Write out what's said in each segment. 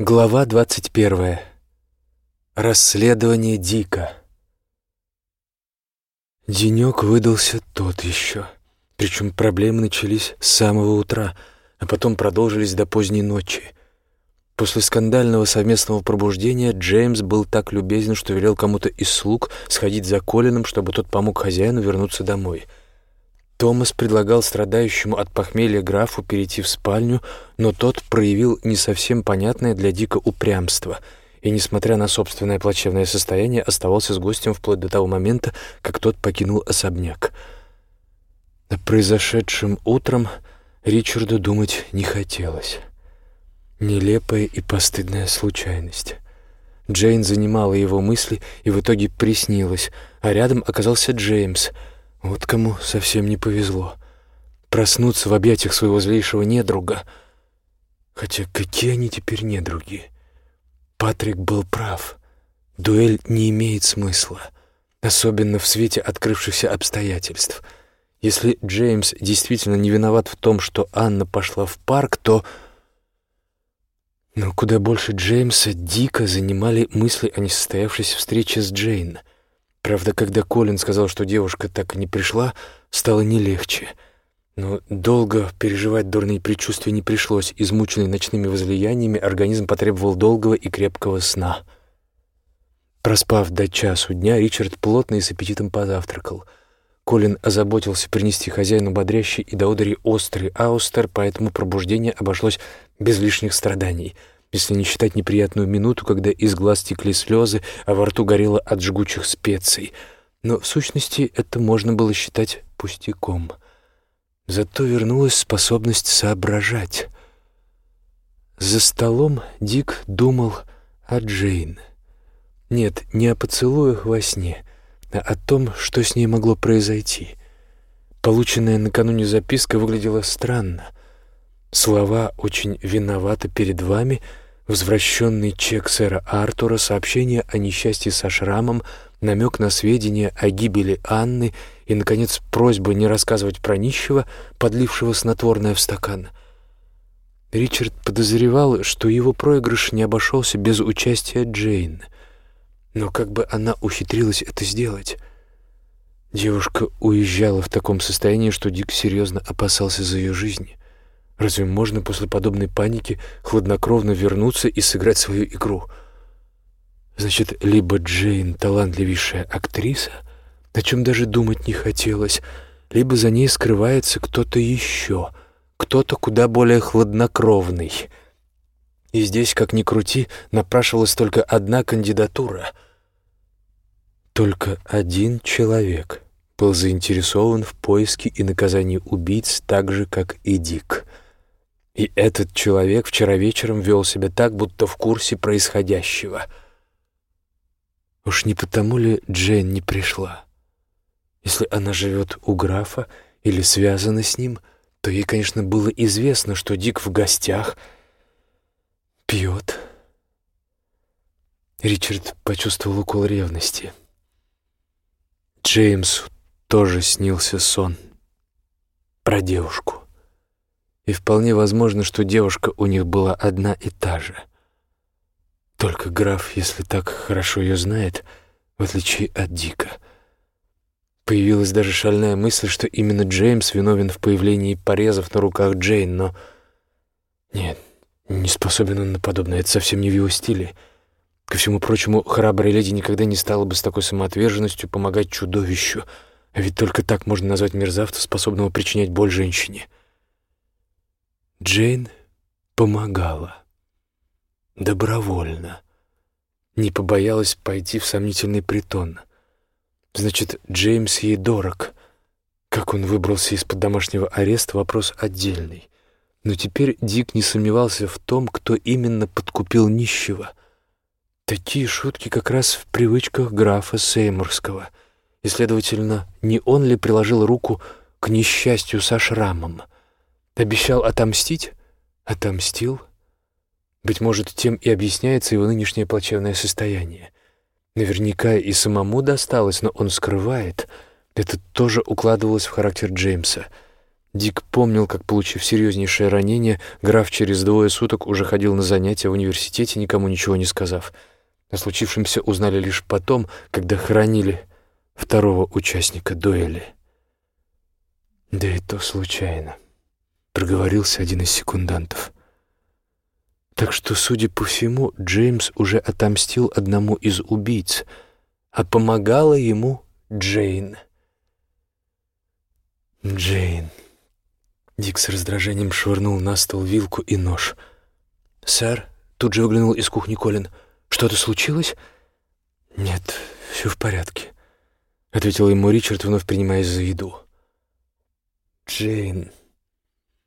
Глава двадцать первая. Расследование Дика. Денек выдался тот еще. Причем проблемы начались с самого утра, а потом продолжились до поздней ночи. После скандального совместного пробуждения Джеймс был так любезен, что велел кому-то из слуг сходить за Колином, чтобы тот помог хозяину вернуться домой — Томас предлагал страдающему от похмелья графу перейти в спальню, но тот проявил не совсем понятное для Дика упрямство и, несмотря на собственное плачевное состояние, оставался с гостем вплоть до того момента, как тот покинул особняк. О произошедшем утром Ричарду думать не хотелось. Нелепая и постыдная случайность. Джейн занимала его мысли и в итоге приснилась, а рядом оказался Джеймс — вот кому совсем не повезло. Проснуться в объятиях своего злейшего недруга. Хотя какие они теперь недруги? Патрик был прав. Дуэль не имеет смысла, особенно в свете открывшихся обстоятельств. Если Джеймс действительно не виноват в том, что Анна пошла в парк, то... Но куда больше Джеймса дико занимали мысли о несостоявшейся встрече с Джейн — Правда, когда Колин сказал, что девушка так и не пришла, стало не легче. Но долго переживать дурные предчувствия не пришлось. Измученный ночными возлияниями, организм потребовал долгого и крепкого сна. Проспав до часу дня, Ричард плотно и с аппетитом позавтракал. Колин озаботился принести хозяину бодрящий и до удари острый аустер, поэтому пробуждение обошлось без лишних страданий — если не считать неприятную минуту, когда из глаз текли слезы, а во рту горело от жгучих специй. Но в сущности это можно было считать пустяком. Зато вернулась способность соображать. За столом Дик думал о Джейн. Нет, не о поцелуях во сне, а о том, что с ней могло произойти. Полученная накануне записка выглядела странно. Слова «очень виновата перед вами» — возвращенный чек сэра Артура, сообщение о несчастье со шрамом, намек на сведения о гибели Анны и, наконец, просьба не рассказывать про нищего, подлившего снотворное в стакан. Ричард подозревал, что его проигрыш не обошелся без участия Джейн. Но как бы она ухитрилась это сделать? Девушка уезжала в таком состоянии, что Дик серьезно опасался за ее жизнь. Разве можно после подобной паники хладнокровно вернуться и сыграть свою игру? Значит, либо Джейн — талантливейшая актриса, о чем даже думать не хотелось, либо за ней скрывается кто-то еще, кто-то куда более хладнокровный. И здесь, как ни крути, напрашивалась только одна кандидатура. Только один человек был заинтересован в поиске и наказании убийц так же, как и Дик — и этот человек вчера вечером вел себя так, будто в курсе происходящего. Уж не потому ли Джейн не пришла? Если она живет у графа или связана с ним, то ей, конечно, было известно, что Дик в гостях пьет. Ричард почувствовал укол ревности. Джеймсу тоже снился сон про девушку. И вполне возможно, что девушка у них была одна и та же. Только граф, если так хорошо ее знает, в отличие от Дика. Появилась даже шальная мысль, что именно Джеймс виновен в появлении порезов на руках Джейн, но... Нет, не способен он на подобное, это совсем не в его стиле. Ко всему прочему, храбрая леди никогда не стала бы с такой самоотверженностью помогать чудовищу, а ведь только так можно назвать мерзавца, способного причинять боль женщине. — Джейн помогала. Добровольно. Не побоялась пойти в сомнительный притон. Значит, Джеймс ей дорог. Как он выбрался из-под домашнего ареста, вопрос отдельный. Но теперь Дик не сомневался в том, кто именно подкупил нищего. Такие шутки как раз в привычках графа Сеймурского. И, следовательно, не он ли приложил руку к несчастью со шрамом — Обещал отомстить? Отомстил? Быть может, тем и объясняется его нынешнее плачевное состояние. Наверняка и самому досталось, но он скрывает. Это тоже укладывалось в характер Джеймса. Дик помнил, как, получив серьезнейшее ранение, граф через двое суток уже ходил на занятия в университете, никому ничего не сказав. О случившемся узнали лишь потом, когда хоронили второго участника дуэли. «Да и то случайно», — проговорился один из секундантов. Так что, судя по всему, Джеймс уже отомстил одному из убийц, а помогала ему Джейн. Джейн. Дик с раздражением швырнул на стол вилку и нож. «Сэр?» — тут же выглянул из кухни Колин. «Что-то случилось?» «Нет, все в порядке», — ответил ему Ричард, вновь принимаясь за еду. «Джейн...»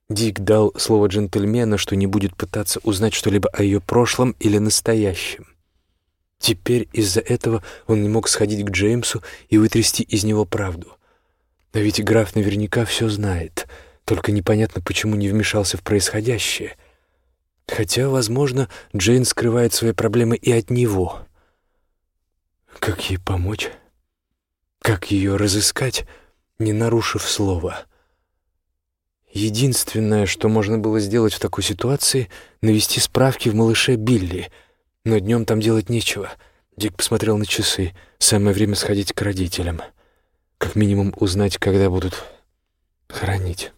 Дик дал слово джентльмена, что не будет пытаться узнать что-либо о ее прошлом или настоящем. Теперь из-за этого он не мог сходить к Джеймсу и вытрясти из него правду. А ведь граф наверняка все знает, только непонятно, почему не вмешался в происходящее. Хотя, возможно, Джейн скрывает свои проблемы и от него. Как ей помочь? Как ее разыскать, не нарушив слова? Единственное, что можно было сделать в такой ситуации, навести справки в малыше Билли. Но днем там делать нечего. Дик посмотрел на часы. Самое время сходить к родителям. Как минимум узнать, когда будут хоронить.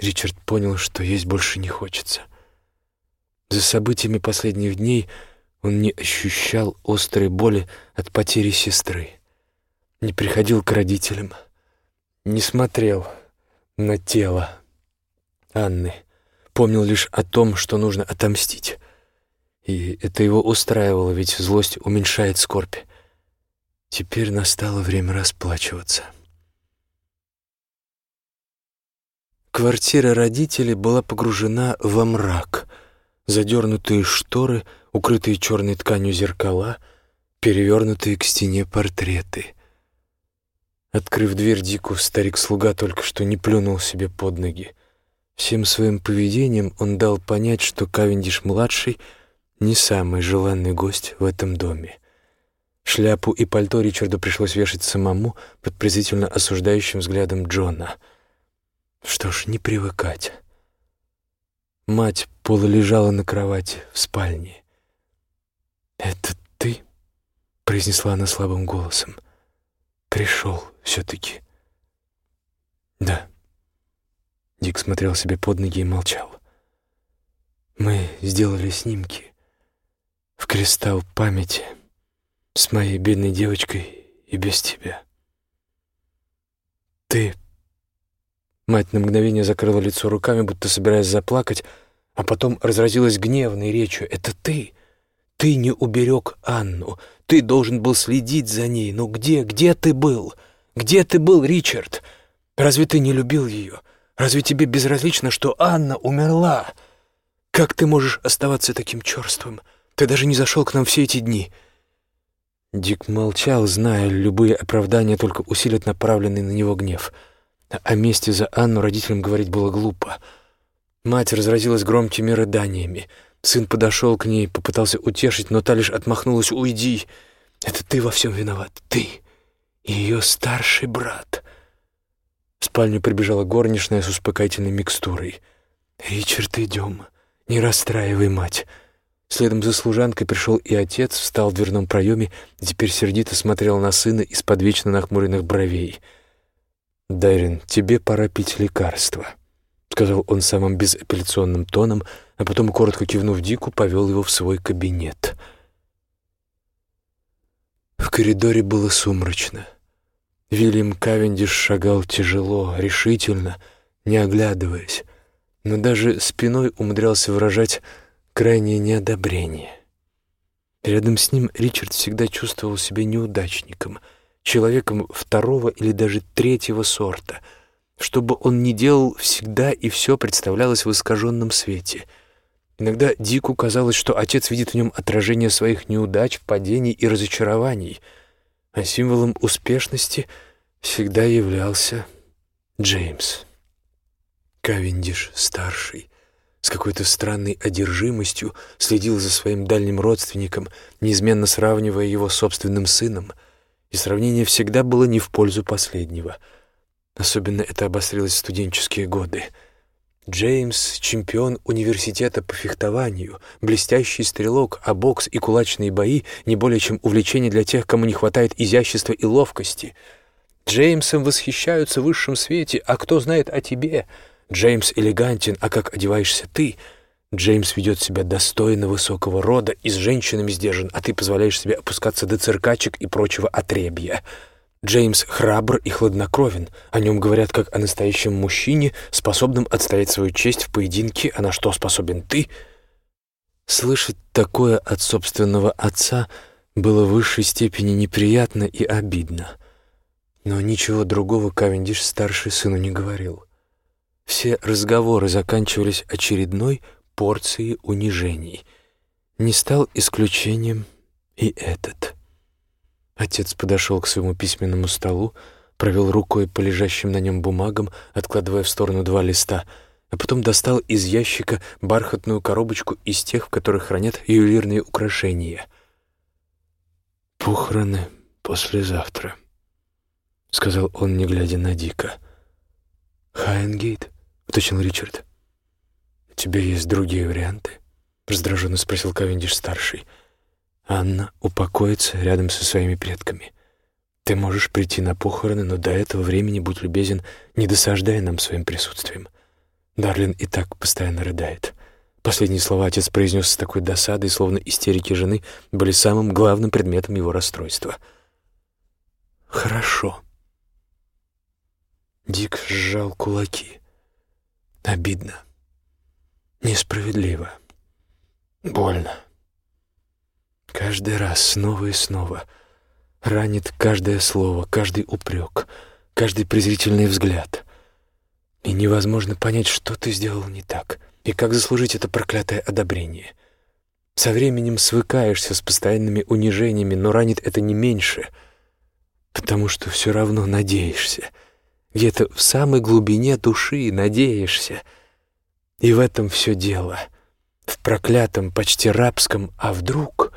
Ричард понял, что есть больше не хочется. За событиями последних дней он не ощущал острой боли от потери сестры. Не приходил к родителям. Не смотрел на тело Анны. Помнил лишь о том, что нужно отомстить. И это его устраивало, ведь злость уменьшает скорбь. Теперь настало время расплачиваться. Квартира родителей была погружена во мрак. Задернутые шторы, укрытые черной тканью зеркала, перевернутые к стене портреты — Открыв дверь Дику, старик-слуга только что не плюнул себе под ноги. Всем своим поведением он дал понять, что Кавендиш-младший не самый желанный гость в этом доме. Шляпу и пальто Ричарду пришлось вешать самому под презрительно осуждающим взглядом Джона. Что ж, не привыкать. Мать полулежала на кровати в спальне. «Это ты?» — произнесла она слабым голосом. «Пришел» все-таки. Да. Дик смотрел себе под ноги и молчал. Мы сделали снимки в кристалл памяти с моей бедной девочкой и без тебя. Ты... Мать на мгновение закрыла лицо руками, будто собираясь заплакать, а потом разразилась гневной речью. «Это ты! Ты не уберег Анну! Ты должен был следить за ней! Ну где, где ты был?» Где ты был, Ричард? Разве ты не любил ее? Разве тебе безразлично, что Анна умерла? Как ты можешь оставаться таким черствым? Ты даже не зашел к нам все эти дни». Дик молчал, зная, любые оправдания только усилят направленный на него гнев. О мести за Анну родителям говорить было глупо. Мать разразилась громкими рыданиями. Сын подошел к ней, попытался утешить, но та лишь отмахнулась «Уйди! Это ты во всем виноват, ты!» Ее старший брат. В спальню прибежала горничная с успокоительной микстурой. «Ричард, идем, не расстраивай мать». Следом за служанкой пришел и отец, встал в дверном проеме теперь сердито смотрел на сына из-под вечно нахмуренных бровей. «Дайрин, тебе пора пить лекарство», — сказал он самым безапелляционным тоном, а потом, коротко кивнув Дику, повел его в свой кабинет. В коридоре было сумрачно. Вильям Кавендиш шагал тяжело, решительно, не оглядываясь, но даже спиной умудрялся выражать крайнее неодобрение. Рядом с ним Ричард всегда чувствовал себя неудачником, человеком второго или даже третьего сорта. Что бы он ни делал, всегда и все представлялось в искаженном свете. Иногда Дику казалось, что отец видит в нем отражение своих неудач, падений и разочарований — а символом успешности всегда являлся Джеймс. Кавендиш-старший с какой-то странной одержимостью следил за своим дальним родственником, неизменно сравнивая его с собственным сыном, и сравнение всегда было не в пользу последнего. Особенно это обострилось в студенческие годы. Джеймс — чемпион университета по фехтованию, блестящий стрелок, а бокс и кулачные бои — не более чем увлечение для тех, кому не хватает изящества и ловкости. Джеймсом восхищаются в высшем свете, а кто знает о тебе? Джеймс элегантен, а как одеваешься ты? Джеймс ведет себя достойно высокого рода и с женщинами сдержан, а ты позволяешь себе опускаться до циркачек и прочего отребья. Джеймс храбр и хладнокровен. О нем говорят как о настоящем мужчине, способном отстоять свою честь в поединке, а на что способен ты? Слышать такое от собственного отца было в высшей степени неприятно и обидно. Но ничего другого Кавендиш старший сыну не говорил. Все разговоры заканчивались очередной порцией унижений. Не стал исключением и этот. Отец подошел к своему письменному столу, провел рукой по лежащим на нем бумагам, откладывая в сторону два листа, а потом достал из ящика бархатную коробочку из тех, в которых хранят ювелирные украшения. «Похороны послезавтра», — сказал он, не глядя на Дика. «Хайенгейт», — уточнил Ричард. «У тебя есть другие варианты?» — раздраженно спросил Кавендиш-старший. — Анна упокоится рядом со своими предками. Ты можешь прийти на похороны, но до этого времени будь любезен, не досаждая нам своим присутствием. Дарлин и так постоянно рыдает. Последние слова отец произнес с такой досадой, словно истерики жены были самым главным предметом его расстройства. «Хорошо». Дик сжал кулаки. Обидно. Несправедливо. Больно. Каждый раз снова и снова ранит каждое слово, каждый упрек, каждый презрительный взгляд. И невозможно понять, что ты сделал не так, и как заслужить это проклятое одобрение. Со временем свыкаешься с постоянными унижениями, но ранит это не меньше, потому что все равно надеешься. Где-то в самой глубине души надеешься. И в этом все дело. В проклятом, почти рабском «а вдруг?»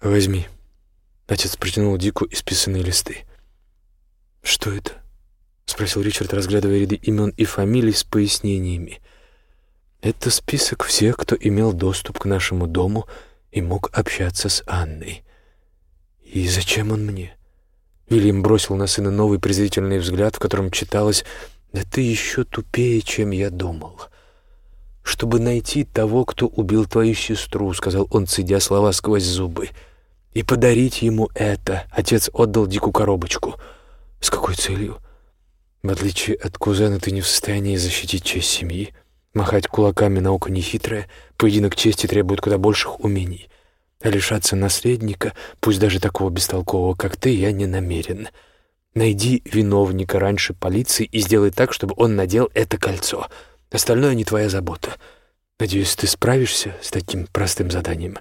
«Возьми». Отец протянул Дику исписанные листы. «Что это?» — спросил Ричард, разглядывая ряды имен и фамилий с пояснениями. «Это список всех, кто имел доступ к нашему дому и мог общаться с Анной. И зачем он мне?» Вильям бросил на сына новый презрительный взгляд, в котором читалось «Да ты еще тупее, чем я думал» чтобы найти того, кто убил твою сестру», — сказал он, цедя слова сквозь зубы. «И подарить ему это». Отец отдал Дику коробочку. «С какой целью?» «В отличие от кузена, ты не в состоянии защитить честь семьи. Махать кулаками наука нехитрая, поединок чести требует куда больших умений. А лишаться наследника, пусть даже такого бестолкового, как ты, я не намерен. Найди виновника раньше полиции и сделай так, чтобы он надел это кольцо». Остальное не твоя забота. Надеюсь, ты справишься с таким простым заданием.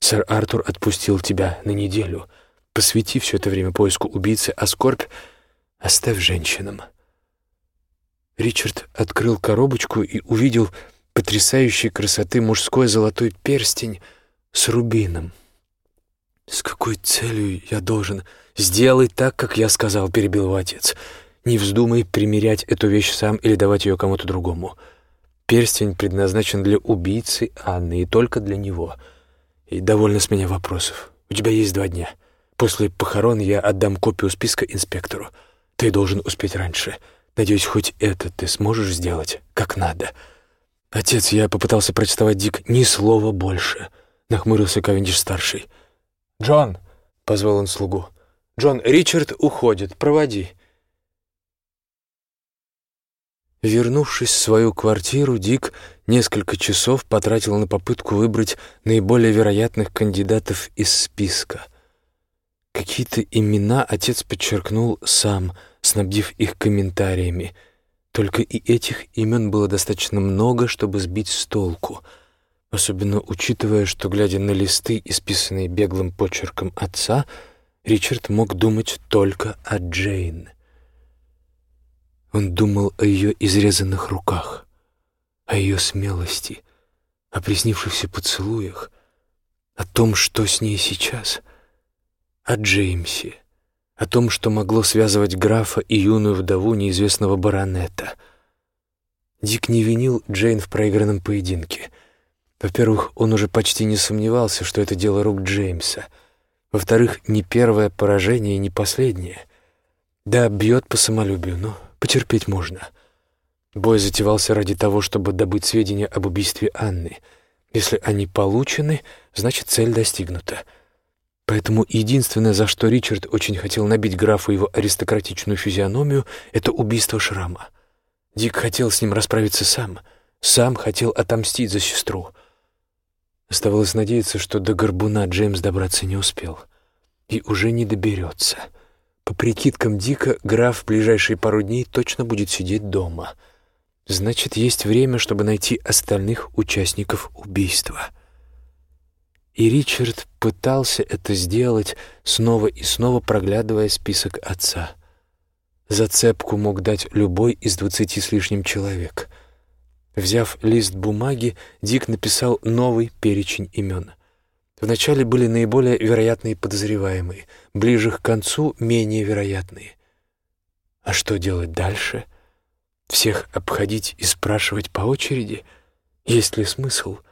Сэр Артур отпустил тебя на неделю. Посвяти все это время поиску убийцы, а скорбь оставь женщинам». Ричард открыл коробочку и увидел потрясающей красоты мужской золотой перстень с рубином. «С какой целью я должен сделать так, как я сказал?» — перебил его отец. Не вздумай примерять эту вещь сам или давать ее кому-то другому. Перстень предназначен для убийцы Анны и только для него. И довольно с меня вопросов. У тебя есть два дня. После похорон я отдам копию списка инспектору. Ты должен успеть раньше. Надеюсь, хоть это ты сможешь сделать как надо. Отец, я попытался прочитать Дик ни слова больше. Нахмурился Кавендиш-старший. «Джон!» — позвал он слугу. «Джон, Ричард уходит. Проводи». Вернувшись в свою квартиру, Дик несколько часов потратил на попытку выбрать наиболее вероятных кандидатов из списка. Какие-то имена отец подчеркнул сам, снабдив их комментариями. Только и этих имен было достаточно много, чтобы сбить с толку, особенно учитывая, что, глядя на листы, исписанные беглым почерком отца, Ричард мог думать только о Джейн — он думал о ее изрезанных руках, о ее смелости, о приснившихся поцелуях, о том, что с ней сейчас, о Джеймсе, о том, что могло связывать графа и юную вдову неизвестного баронета. Дик не винил Джейн в проигранном поединке. Во-первых, он уже почти не сомневался, что это дело рук Джеймса. Во-вторых, не первое поражение и не последнее. Да, бьет по самолюбию, но потерпеть можно. Бой затевался ради того, чтобы добыть сведения об убийстве Анны. Если они получены, значит, цель достигнута — Поэтому единственное, за что Ричард очень хотел набить графу его аристократичную физиономию, это убийство Шрама. Дик хотел с ним расправиться сам, сам хотел отомстить за сестру. Оставалось надеяться, что до горбуна Джеймс добраться не успел. И уже не доберется. По прикидкам Дика, граф в ближайшие пару дней точно будет сидеть дома. Значит, есть время, чтобы найти остальных участников убийства. И Ричард пытался это сделать, снова и снова проглядывая список отца. Зацепку мог дать любой из двадцати с лишним человек. Взяв лист бумаги, Дик написал новый перечень имен. Вначале были наиболее вероятные подозреваемые, ближе к концу — менее вероятные. А что делать дальше? Всех обходить и спрашивать по очереди? Есть ли смысл —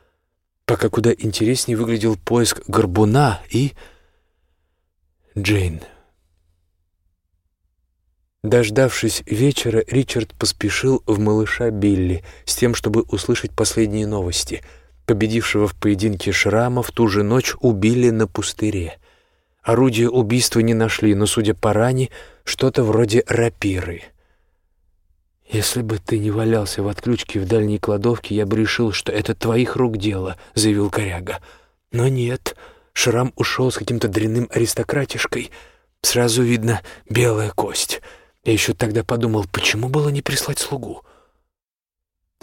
пока куда интереснее выглядел поиск горбуна и... Джейн. Дождавшись вечера, Ричард поспешил в малыша Билли с тем, чтобы услышать последние новости. Победившего в поединке Шрама в ту же ночь убили на пустыре. Орудие убийства не нашли, но, судя по ране, что-то вроде рапиры — «Если бы ты не валялся в отключке в дальней кладовке, я бы решил, что это твоих рук дело», — заявил коряга. «Но нет, Шрам ушел с каким-то дрянным аристократишкой. Сразу видно белая кость. Я еще тогда подумал, почему было не прислать слугу?»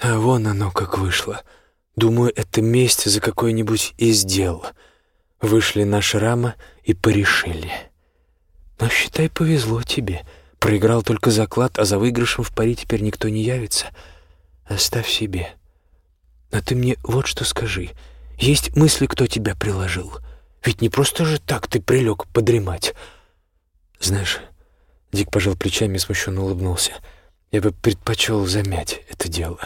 А вон оно как вышло. Думаю, это месть за какой-нибудь из дел. Вышли на Шрама и порешили. Но, считай, повезло тебе». Проиграл только заклад, а за выигрышем в пари теперь никто не явится. Оставь себе. А ты мне вот что скажи. Есть мысли, кто тебя приложил? Ведь не просто же так ты прилег подремать. Знаешь, Дик пожал плечами и смущенно улыбнулся. Я бы предпочел замять это дело.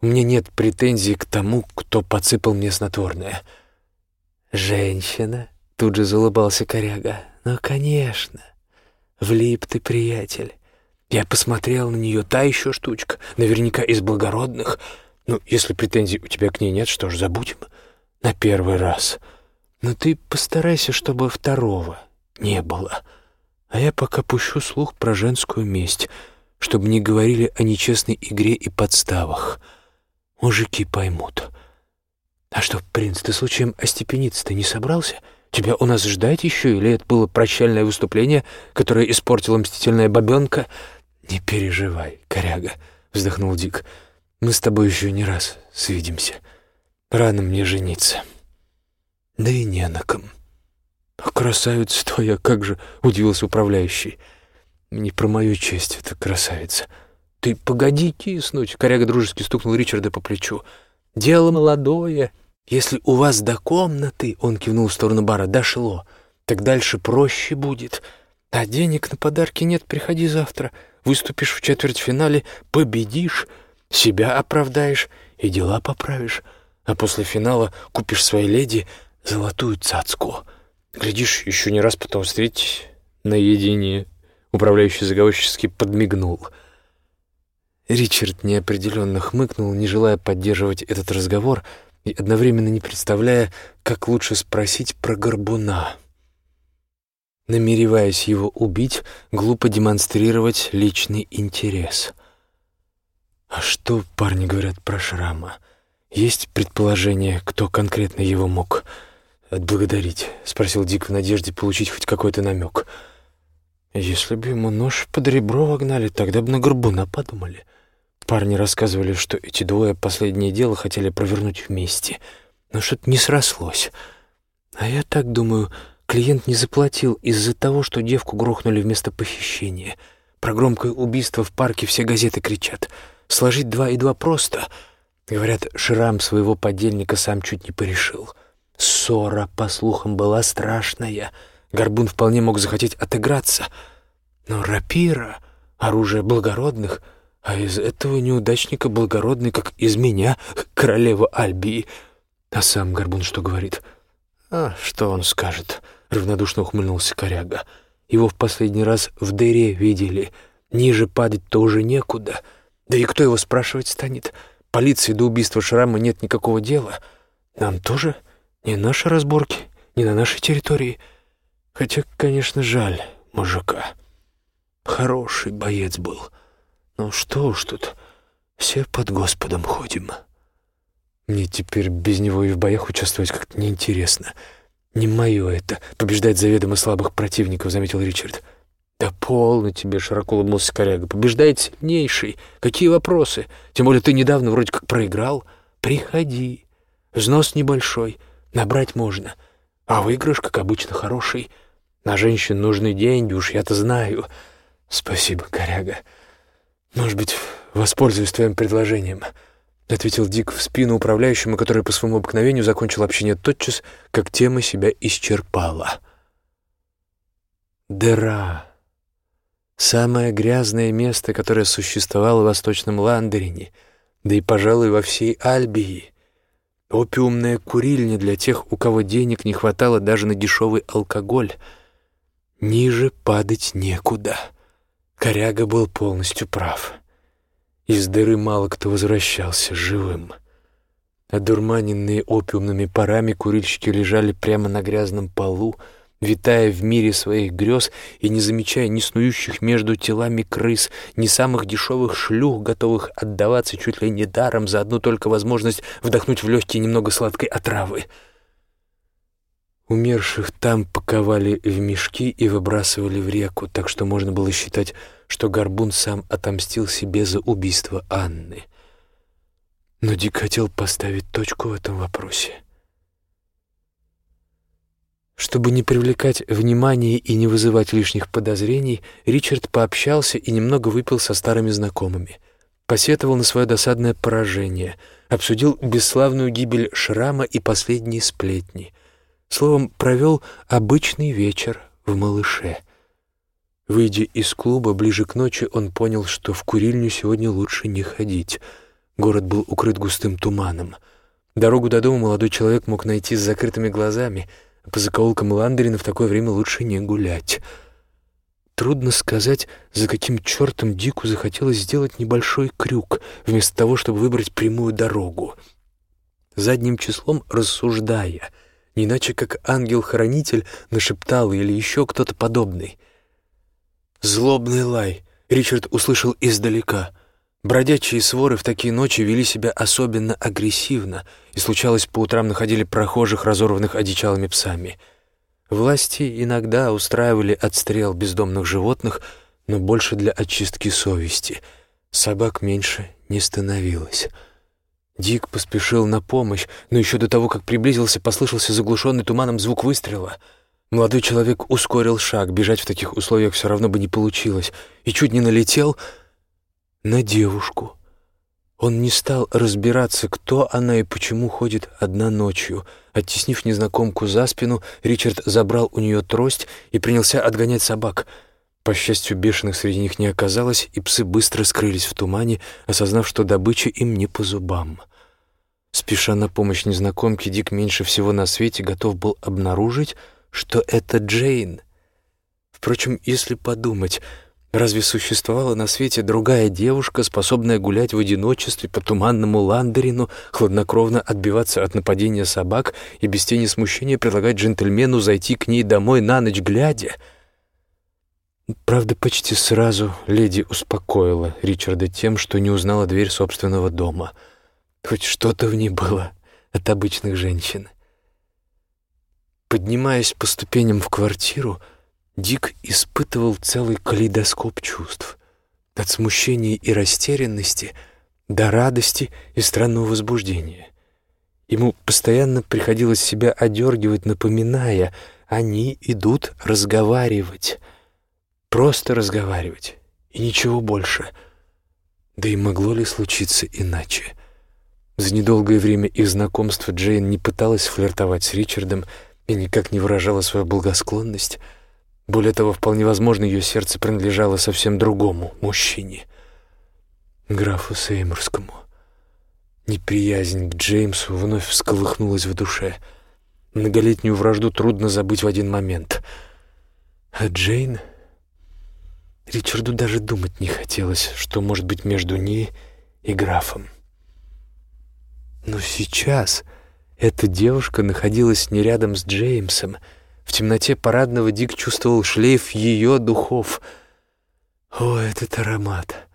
У меня нет претензий к тому, кто подсыпал мне снотворное. «Женщина?» — тут же залыбался коряга. «Ну, конечно. Влип ты, приятель. Я посмотрел на нее, та еще штучка, наверняка из благородных. Ну, если претензий у тебя к ней нет, что ж, забудем. На первый раз. Но ты постарайся, чтобы второго не было. А я пока пущу слух про женскую месть, чтобы не говорили о нечестной игре и подставах. Мужики поймут. А что, принц, ты случаем остепениться-то не собрался?» Тебя у нас ждать еще, или это было прощальное выступление, которое испортила мстительная бабенка?» «Не переживай, коряга», — вздохнул Дик. «Мы с тобой еще не раз свидимся. Рано мне жениться». «Да и не на ком». «А красавица твоя, как же!» — удивился управляющий. «Не про мою честь, это красавица». «Ты погоди киснуть!» — коряга дружески стукнул Ричарда по плечу. «Дело молодое, если у вас до комнаты, — он кивнул в сторону бара, — дошло, так дальше проще будет. А денег на подарки нет, приходи завтра. Выступишь в четвертьфинале, победишь, себя оправдаешь и дела поправишь. А после финала купишь своей леди золотую цацку. Глядишь, еще не раз потом встретить наедине. Управляющий заговорчески подмигнул. Ричард неопределенно хмыкнул, не желая поддерживать этот разговор — и одновременно не представляя, как лучше спросить про Горбуна. Намереваясь его убить, глупо демонстрировать личный интерес. А что парни говорят про Шрама? Есть предположение, кто конкретно его мог отблагодарить? Спросил Дик в надежде получить хоть какой-то намек. Если бы ему нож под ребро вогнали, тогда бы на Горбуна подумали — Парни рассказывали, что эти двое последнее дело хотели провернуть вместе, но что-то не срослось. А я так думаю, клиент не заплатил из-за того, что девку грохнули вместо похищения. Про громкое убийство в парке все газеты кричат. Сложить два и два просто. Говорят, Шрам своего подельника сам чуть не порешил. Ссора, по слухам, была страшная. Горбун вполне мог захотеть отыграться. Но рапира — оружие благородных, а из этого неудачника благородный, как из меня, королева Альбии. А сам Горбун что говорит? А что он скажет? Равнодушно ухмыльнулся коряга. Его в последний раз в дыре видели. Ниже падать-то уже некуда. Да и кто его спрашивать станет? Полиции до убийства Шрама нет никакого дела. Нам тоже не наши разборки, не на нашей территории. Хотя, конечно, жаль мужика. Хороший боец был. Ну что уж тут, все под Господом ходим. Мне теперь без него и в боях участвовать как-то неинтересно. Не мое это — побеждать заведомо слабых противников, — заметил Ричард. «Да полно тебе!» — широко улыбнулся коряга. «Побеждает сильнейший. Какие вопросы? Тем более ты недавно вроде как проиграл. Приходи. Взнос небольшой. Набрать можно. А выигрыш, как обычно, хороший. На женщин нужны деньги, уж я-то знаю. Спасибо, коряга. Может быть, воспользуюсь твоим предложением?» — ответил Дик в спину управляющему, который по своему обыкновению закончил общение тотчас, как тема себя исчерпала. Дыра. Самое грязное место, которое существовало в Восточном Ландерине, да и, пожалуй, во всей Альбии. Опиумная курильня для тех, у кого денег не хватало даже на дешевый алкоголь. Ниже падать некуда. Коряга был полностью прав. Из дыры мало кто возвращался живым. Одурманенные опиумными парами курильщики лежали прямо на грязном полу, витая в мире своих грез и не замечая ни снующих между телами крыс, ни самых дешевых шлюх, готовых отдаваться чуть ли не даром за одну только возможность вдохнуть в легкие немного сладкой отравы. Умерших там паковали в мешки и выбрасывали в реку, так что можно было считать, что Горбун сам отомстил себе за убийство Анны. Но Дик хотел поставить точку в этом вопросе. Чтобы не привлекать внимания и не вызывать лишних подозрений, Ричард пообщался и немного выпил со старыми знакомыми. Посетовал на свое досадное поражение, обсудил бесславную гибель Шрама и последние сплетни. Словом, провел обычный вечер в малыше. Выйдя из клуба ближе к ночи, он понял, что в курильню сегодня лучше не ходить. Город был укрыт густым туманом. Дорогу до дома молодой человек мог найти с закрытыми глазами — по закоулкам Ландерина в такое время лучше не гулять. Трудно сказать, за каким чертом Дику захотелось сделать небольшой крюк, вместо того, чтобы выбрать прямую дорогу. Задним числом рассуждая, не иначе как ангел-хранитель нашептал или еще кто-то подобный. Злобный лай Ричард услышал издалека — Бродячие своры в такие ночи вели себя особенно агрессивно, и случалось, по утрам находили прохожих, разорванных одичалыми псами. Власти иногда устраивали отстрел бездомных животных, но больше для очистки совести. Собак меньше не становилось. Дик поспешил на помощь, но еще до того, как приблизился, послышался заглушенный туманом звук выстрела. Молодой человек ускорил шаг, бежать в таких условиях все равно бы не получилось, и чуть не налетел — на девушку. Он не стал разбираться, кто она и почему ходит одна ночью. Оттеснив незнакомку за спину, Ричард забрал у нее трость и принялся отгонять собак. По счастью, бешеных среди них не оказалось, и псы быстро скрылись в тумане, осознав, что добыча им не по зубам. Спеша на помощь незнакомке, Дик меньше всего на свете готов был обнаружить, что это Джейн. Впрочем, если подумать, Разве существовала на свете другая девушка, способная гулять в одиночестве по туманному Ландерину, хладнокровно отбиваться от нападения собак и без тени смущения предлагать джентльмену зайти к ней домой на ночь глядя? Правда, почти сразу леди успокоила Ричарда тем, что не узнала дверь собственного дома. Хоть что-то в ней было от обычных женщин. Поднимаясь по ступеням в квартиру, Дик испытывал целый калейдоскоп чувств. От смущения и растерянности до радости и странного возбуждения. Ему постоянно приходилось себя одергивать, напоминая, они идут разговаривать. Просто разговаривать. И ничего больше. Да и могло ли случиться иначе? За недолгое время их знакомства Джейн не пыталась флиртовать с Ричардом, и никак не выражала свою благосклонность. Более того, вполне возможно, ее сердце принадлежало совсем другому мужчине, графу Сеймурскому. Неприязнь к Джеймсу вновь всколыхнулась в душе. Многолетнюю вражду трудно забыть в один момент. А Джейн... Ричарду даже думать не хотелось, что может быть между ней и графом. Но сейчас эта девушка находилась не рядом с Джеймсом. В темноте парадного Дик чувствовал шлейф ее духов. О, этот аромат!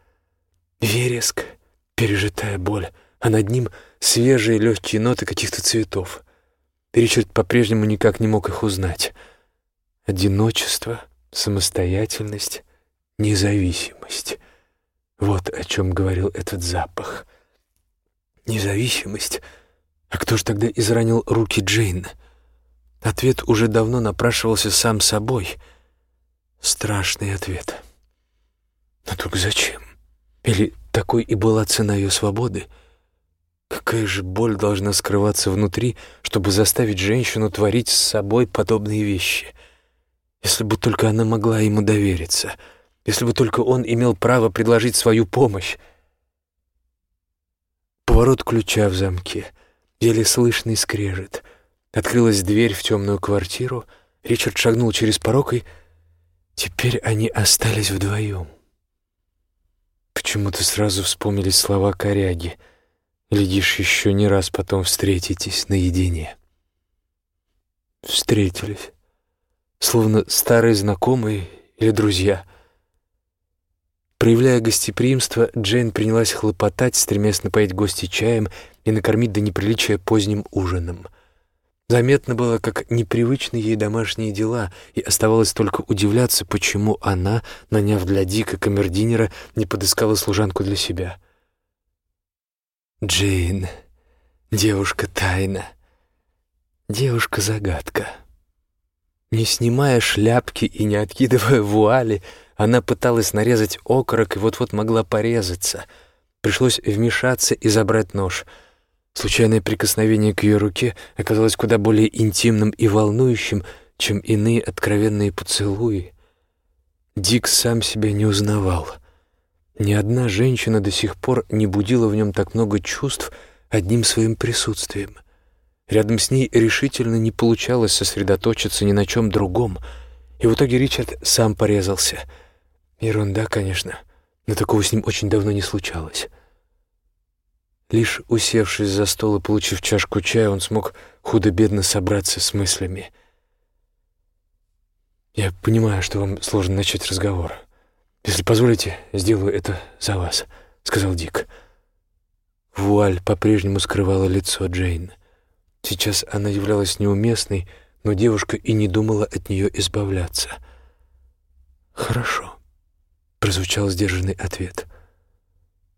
Вереск, пережитая боль — а над ним свежие легкие ноты каких-то цветов. Ричард по-прежнему никак не мог их узнать. Одиночество, самостоятельность, независимость. Вот о чем говорил этот запах. Независимость? А кто же тогда изранил руки Джейн? Ответ уже давно напрашивался сам собой. Страшный ответ. Но только зачем? Или такой и была цена ее свободы — Какая же боль должна скрываться внутри, чтобы заставить женщину творить с собой подобные вещи? Если бы только она могла ему довериться, если бы только он имел право предложить свою помощь. Поворот ключа в замке, еле слышный скрежет. Открылась дверь в темную квартиру, Ричард шагнул через порог, и теперь они остались вдвоем. Почему-то сразу вспомнились слова коряги — Глядишь, еще не раз потом встретитесь наедине. Встретились, словно старые знакомые или друзья. Проявляя гостеприимство, Джейн принялась хлопотать, стремясь напоить гостей чаем и накормить до неприличия поздним ужином. Заметно было, как непривычны ей домашние дела, и оставалось только удивляться, почему она, наняв для Дика камердинера, не подыскала служанку для себя — Джейн, девушка-тайна, девушка-загадка. Не снимая шляпки и не откидывая вуали, она пыталась нарезать окорок и вот-вот могла порезаться. Пришлось вмешаться и забрать нож. Случайное прикосновение к ее руке оказалось куда более интимным и волнующим, чем иные откровенные поцелуи. Дик сам себя не узнавал — ни одна женщина до сих пор не будила в нем так много чувств одним своим присутствием. Рядом с ней решительно не получалось сосредоточиться ни на чем другом, и в итоге Ричард сам порезался. Ерунда, конечно, но такого с ним очень давно не случалось. Лишь усевшись за стол и получив чашку чая, он смог худо-бедно собраться с мыслями. «Я понимаю, что вам сложно начать разговор», «Если позволите, сделаю это за вас», — сказал Дик. Вуаль по-прежнему скрывала лицо Джейн. Сейчас она являлась неуместной, но девушка и не думала от нее избавляться. «Хорошо», — прозвучал сдержанный ответ.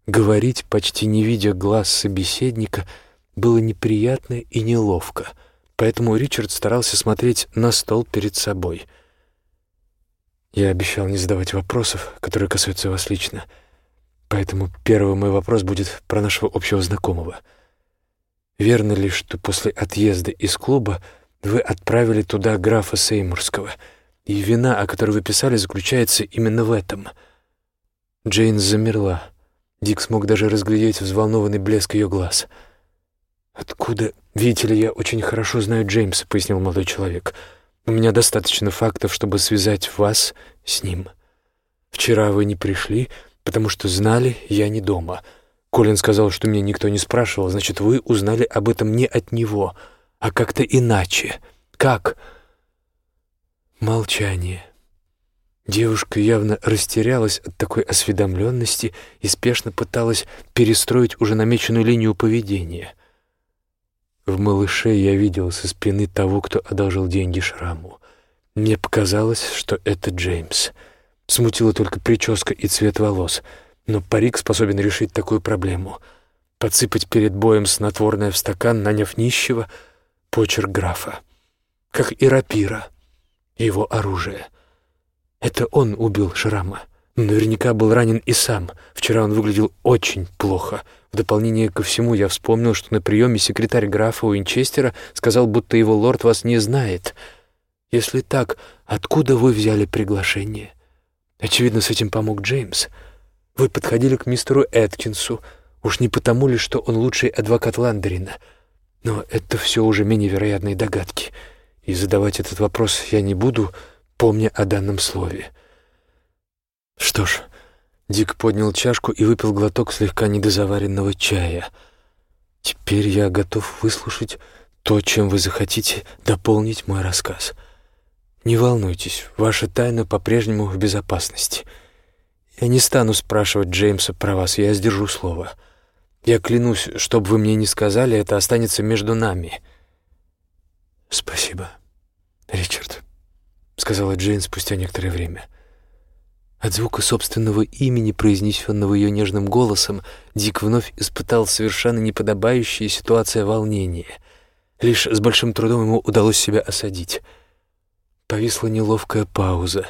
Говорить, почти не видя глаз собеседника, было неприятно и неловко, поэтому Ричард старался смотреть на стол перед собой — я обещал не задавать вопросов, которые касаются вас лично. Поэтому первый мой вопрос будет про нашего общего знакомого. Верно ли, что после отъезда из клуба вы отправили туда графа Сеймурского, и вина, о которой вы писали, заключается именно в этом?» Джейн замерла. Дик смог даже разглядеть взволнованный блеск ее глаз. «Откуда? Видите ли, я очень хорошо знаю Джеймса», — пояснил молодой человек. У меня достаточно фактов, чтобы связать вас с ним. Вчера вы не пришли, потому что знали, я не дома. Колин сказал, что меня никто не спрашивал, значит, вы узнали об этом не от него, а как-то иначе. Как? Молчание. Девушка явно растерялась от такой осведомленности и спешно пыталась перестроить уже намеченную линию поведения — в малыше я видел со спины того, кто одолжил деньги Шраму. Мне показалось, что это Джеймс. Смутила только прическа и цвет волос, но парик способен решить такую проблему. Подсыпать перед боем снотворное в стакан, наняв нищего, почерк графа. Как и рапира, его оружие. Это он убил Шрама, наверняка был ранен и сам. Вчера он выглядел очень плохо. В дополнение ко всему я вспомнил, что на приеме секретарь графа Уинчестера сказал, будто его лорд вас не знает. Если так, откуда вы взяли приглашение? Очевидно, с этим помог Джеймс. Вы подходили к мистеру Эткинсу. Уж не потому ли, что он лучший адвокат Ландерина? Но это все уже менее вероятные догадки. И задавать этот вопрос я не буду, помня о данном слове. Что ж, Дик поднял чашку и выпил глоток слегка недозаваренного чая. Теперь я готов выслушать то, чем вы захотите дополнить мой рассказ. Не волнуйтесь, ваша тайна по-прежнему в безопасности. Я не стану спрашивать Джеймса про вас, я сдержу слово. Я клянусь, что бы вы мне ни сказали, это останется между нами. Спасибо, Ричард, сказала Джейн спустя некоторое время. От звука собственного имени, произнесенного ее нежным голосом, Дик вновь испытал совершенно неподобающая ситуация волнения. Лишь с большим трудом ему удалось себя осадить. Повисла неловкая пауза.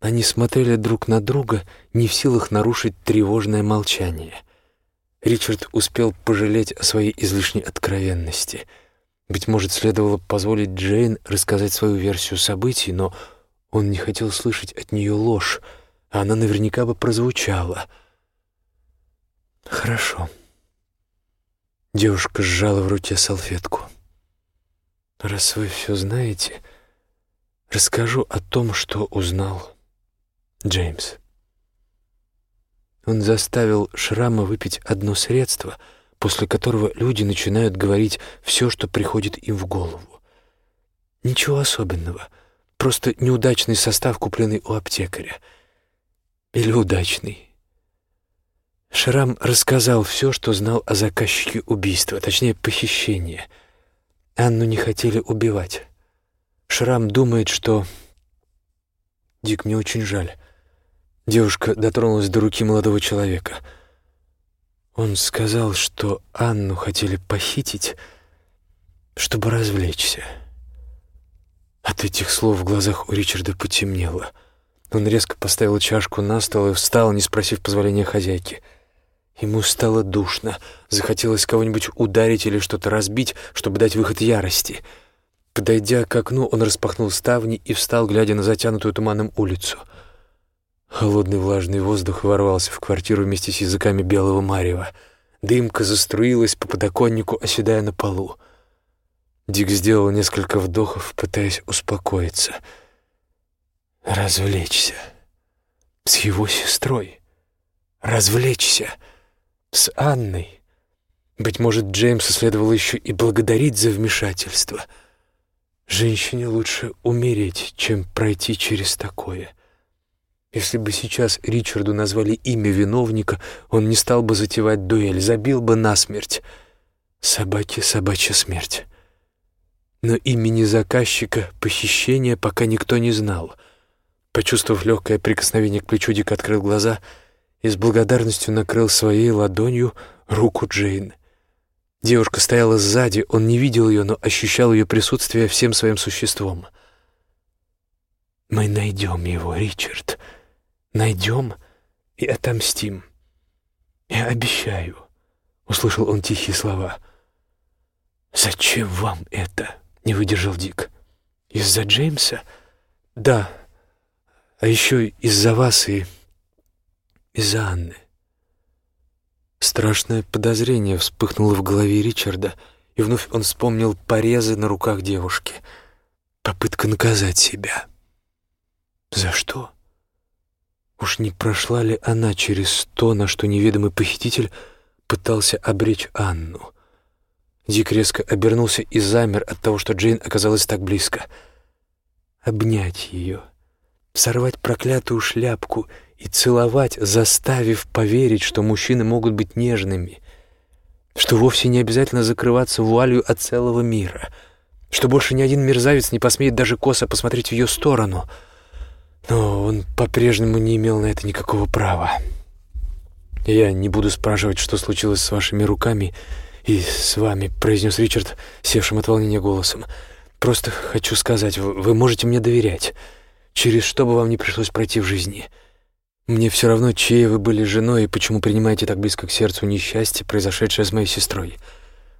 Они смотрели друг на друга, не в силах нарушить тревожное молчание. Ричард успел пожалеть о своей излишней откровенности. Быть может, следовало позволить Джейн рассказать свою версию событий, но он не хотел слышать от нее ложь, а она наверняка бы прозвучала. «Хорошо». Девушка сжала в руке салфетку. «Раз вы все знаете, расскажу о том, что узнал Джеймс». Он заставил Шрама выпить одно средство, после которого люди начинают говорить все, что приходит им в голову. Ничего особенного — Просто неудачный состав, купленный у аптекаря. Или удачный. Шрам рассказал все, что знал о заказчике убийства, точнее, похищения. Анну не хотели убивать. Шрам думает, что... Дик, мне очень жаль. Девушка дотронулась до руки молодого человека. Он сказал, что Анну хотели похитить, чтобы развлечься. От этих слов в глазах у Ричарда потемнело. Он резко поставил чашку на стол и встал, не спросив позволения хозяйки. Ему стало душно, захотелось кого-нибудь ударить или что-то разбить, чтобы дать выход ярости. Подойдя к окну, он распахнул ставни и встал, глядя на затянутую туманом улицу. Холодный влажный воздух ворвался в квартиру вместе с языками белого марева. Дымка заструилась по подоконнику, оседая на полу. Дик сделал несколько вдохов, пытаясь успокоиться. Развлечься. С его сестрой. Развлечься. С Анной. Быть может, Джеймса следовало еще и благодарить за вмешательство. Женщине лучше умереть, чем пройти через такое. Если бы сейчас Ричарду назвали имя виновника, он не стал бы затевать дуэль, забил бы насмерть. Собаке собачья смерть но имени заказчика похищения пока никто не знал. Почувствовав легкое прикосновение к плечу, Дик открыл глаза и с благодарностью накрыл своей ладонью руку Джейн. Девушка стояла сзади, он не видел ее, но ощущал ее присутствие всем своим существом. «Мы найдем его, Ричард. Найдем и отомстим. Я обещаю», — услышал он тихие слова. «Зачем вам это?» — не выдержал Дик. «Из-за Джеймса?» «Да. А еще из-за вас и из-за Анны». Страшное подозрение вспыхнуло в голове Ричарда, и вновь он вспомнил порезы на руках девушки. Попытка наказать себя. За что? Уж не прошла ли она через то, на что неведомый похититель пытался обречь Анну? Дик резко обернулся и замер от того, что Джейн оказалась так близко. Обнять ее, сорвать проклятую шляпку и целовать, заставив поверить, что мужчины могут быть нежными, что вовсе не обязательно закрываться вуалью от целого мира, что больше ни один мерзавец не посмеет даже косо посмотреть в ее сторону. Но он по-прежнему не имел на это никакого права. Я не буду спрашивать, что случилось с вашими руками, — и с вами», — произнес Ричард, севшим от волнения голосом. «Просто хочу сказать, вы можете мне доверять, через что бы вам ни пришлось пройти в жизни. Мне все равно, чьей вы были женой и почему принимаете так близко к сердцу несчастье, произошедшее с моей сестрой.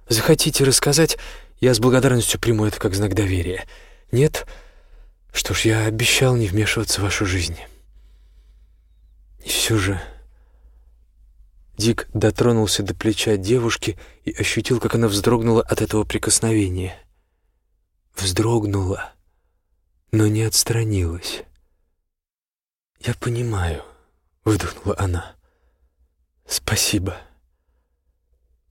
Захотите рассказать, я с благодарностью приму это как знак доверия. Нет? Что ж, я обещал не вмешиваться в вашу жизнь. И все же... Дик дотронулся до плеча девушки и ощутил, как она вздрогнула от этого прикосновения. Вздрогнула, но не отстранилась. «Я понимаю», — выдохнула она. «Спасибо».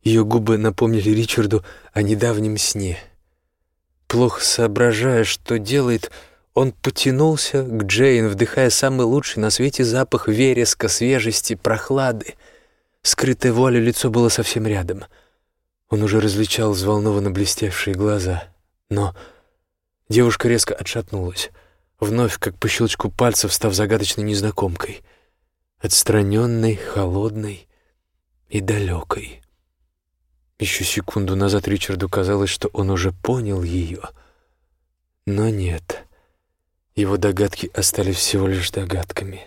Ее губы напомнили Ричарду о недавнем сне. Плохо соображая, что делает, он потянулся к Джейн, вдыхая самый лучший на свете запах вереска, свежести, прохлады. Скрытое вуалью лицо было совсем рядом. Он уже различал взволнованно блестевшие глаза. Но девушка резко отшатнулась, вновь, как по щелчку пальцев, став загадочной незнакомкой. Отстраненной, холодной и далекой. Еще секунду назад Ричарду казалось, что он уже понял ее. Но нет, его догадки остались всего лишь догадками.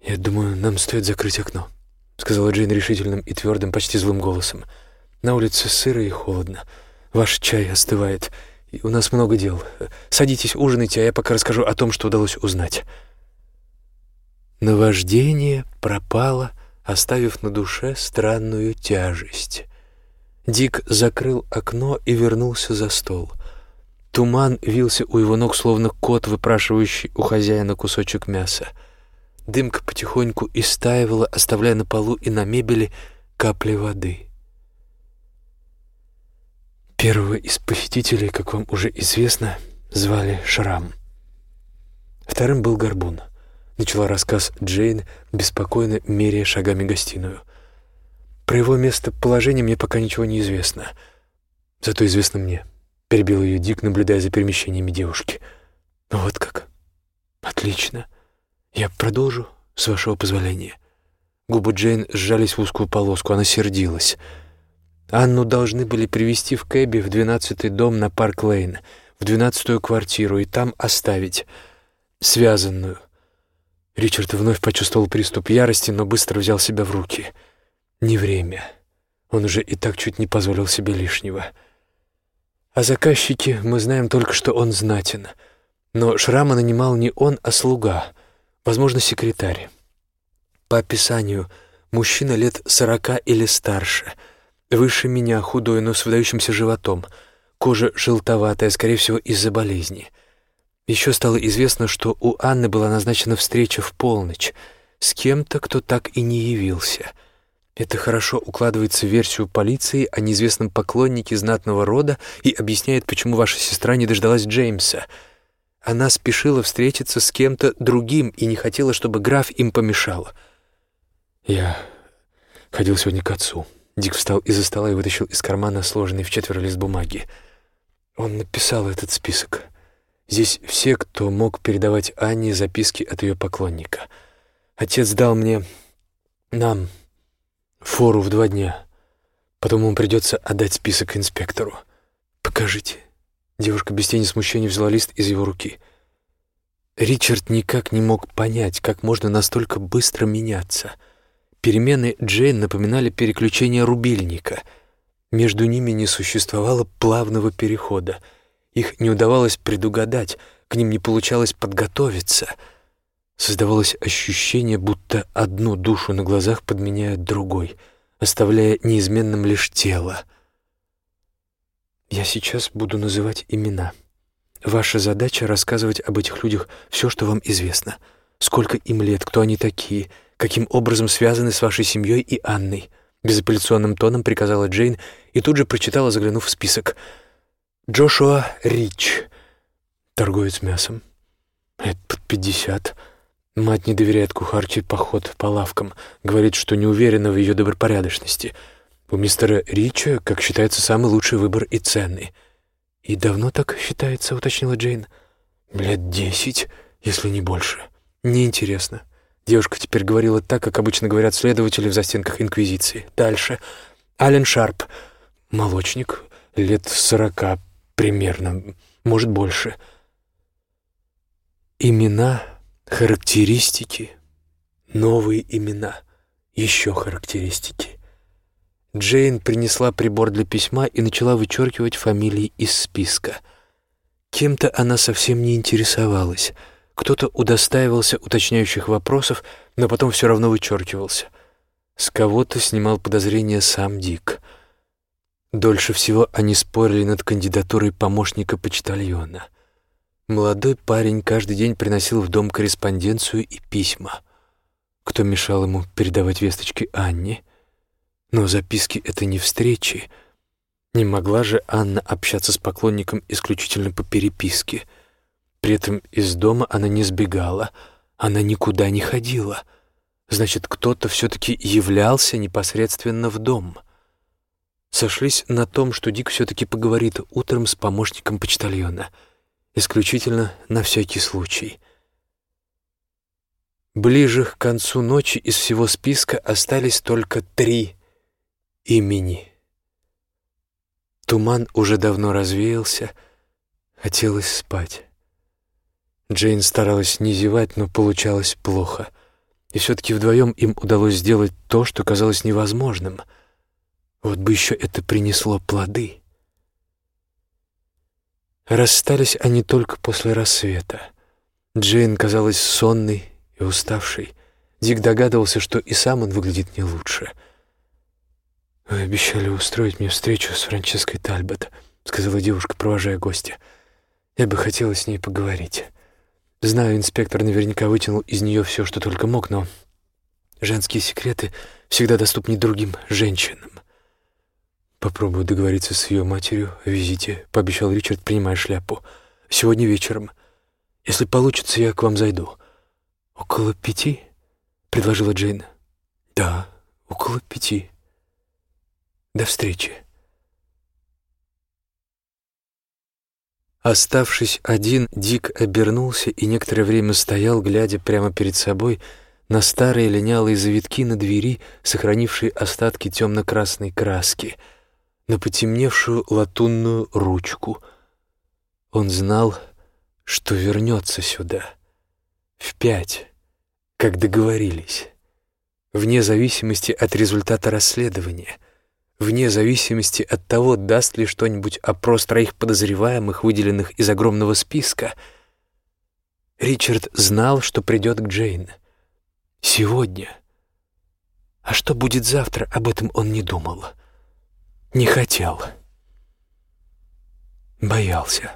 «Я думаю, нам стоит закрыть окно», — сказала Джейн решительным и твердым, почти злым голосом. «На улице сыро и холодно. Ваш чай остывает, и у нас много дел. Садитесь, ужинайте, а я пока расскажу о том, что удалось узнать». Наваждение пропало, оставив на душе странную тяжесть. Дик закрыл окно и вернулся за стол. Туман вился у его ног, словно кот, выпрашивающий у хозяина кусочек мяса. Дымка потихоньку истаивала, оставляя на полу и на мебели капли воды. Первого из посетителей, как вам уже известно, звали Шрам. Вторым был Горбун — начала рассказ Джейн, беспокойно меряя шагами гостиную. Про его местоположение мне пока ничего не известно. Зато известно мне. Перебил ее Дик, наблюдая за перемещениями девушки. Ну вот как. Отлично. Я продолжу, с вашего позволения. Губы Джейн сжались в узкую полоску, она сердилась. Анну должны были привести в кэбе в двенадцатый дом на Парк-Лейн, в двенадцатую квартиру, и там оставить, связанную. Ричард вновь почувствовал приступ ярости, но быстро взял себя в руки. Не время. Он уже и так чуть не позволил себе лишнего. О заказчике мы знаем только, что он знатен. Но Шрама нанимал не он, а слуга, возможно, секретарь. По описанию, мужчина лет сорока или старше, выше меня, худой, но с выдающимся животом, кожа желтоватая, скорее всего, из-за болезни — еще стало известно, что у Анны была назначена встреча в полночь с кем-то, кто так и не явился. Это хорошо укладывается в версию полиции о неизвестном поклоннике знатного рода и объясняет, почему ваша сестра не дождалась Джеймса. Она спешила встретиться с кем-то другим и не хотела, чтобы граф им помешал. Я ходил сегодня к отцу. Дик встал из-за стола и вытащил из кармана сложенный в четверо лист бумаги. Он написал этот список — Здесь все, кто мог передавать Анне записки от ее поклонника. Отец дал мне, нам, фору в два дня. Потом ему придется отдать список инспектору. Покажите. Девушка без тени смущения взяла лист из его руки. Ричард никак не мог понять, как можно настолько быстро меняться. Перемены Джейн напоминали переключение рубильника. Между ними не существовало плавного перехода — их не удавалось предугадать, к ним не получалось подготовиться. Создавалось ощущение, будто одну душу на глазах подменяют другой, оставляя неизменным лишь тело. Я сейчас буду называть имена. Ваша задача — рассказывать об этих людях все, что вам известно. Сколько им лет, кто они такие, каким образом связаны с вашей семьей и Анной. Безапелляционным тоном приказала Джейн и тут же прочитала, заглянув в список — Джошуа Рич, торговец мясом. Лет под пятьдесят. Мать не доверяет кухарке поход по лавкам, говорит, что не уверена в ее добропорядочности. У мистера Рича, как считается, самый лучший выбор и ценный. «И давно так считается?» — уточнила Джейн. «Лет десять, если не больше. Неинтересно». Девушка теперь говорила так, как обычно говорят следователи в застенках Инквизиции. Дальше. Ален Шарп. Молочник. Лет сорока примерно, может, больше. Имена Характеристики, новые имена, еще характеристики. Джейн принесла прибор для письма и начала вычеркивать фамилии из списка. Кем-то она совсем не интересовалась. Кто-то удостаивался уточняющих вопросов, но потом все равно вычеркивался. С кого-то снимал подозрения сам Дик. Дольше всего они спорили над кандидатурой помощника почтальона — Молодой парень каждый день приносил в дом корреспонденцию и письма. Кто мешал ему передавать весточки Анне? Но записки — это не встречи. Не могла же Анна общаться с поклонником исключительно по переписке. При этом из дома она не сбегала, она никуда не ходила. Значит, кто-то все-таки являлся непосредственно в дом. Сошлись на том, что Дик все-таки поговорит утром с помощником почтальона — исключительно на всякий случай. Ближе к концу ночи из всего списка остались только три имени. Туман уже давно развеялся, хотелось спать. Джейн старалась не зевать, но получалось плохо. И все-таки вдвоем им удалось сделать то, что казалось невозможным. Вот бы еще это принесло плоды. Расстались они только после рассвета. Джейн казалась сонной и уставшей. Дик догадывался, что и сам он выглядит не лучше. «Вы обещали устроить мне встречу с Франческой Тальбот», — сказала девушка, провожая гостя. «Я бы хотела с ней поговорить. Знаю, инспектор наверняка вытянул из нее все, что только мог, но женские секреты всегда доступны другим женщинам. «Попробую договориться с ее матерью о визите», — пообещал Ричард, принимая шляпу. «Сегодня вечером. Если получится, я к вам зайду». «Около пяти?» — предложила Джейн. «Да, около пяти. До встречи». Оставшись один, Дик обернулся и некоторое время стоял, глядя прямо перед собой на старые линялые завитки на двери, сохранившие остатки темно-красной краски — на потемневшую латунную ручку. Он знал, что вернется сюда. В пять, как договорились. Вне зависимости от результата расследования. Вне зависимости от того, даст ли что-нибудь опрос троих подозреваемых, выделенных из огромного списка. Ричард знал, что придет к Джейн. Сегодня. А что будет завтра, об этом он не думал. Не хотел. Боялся.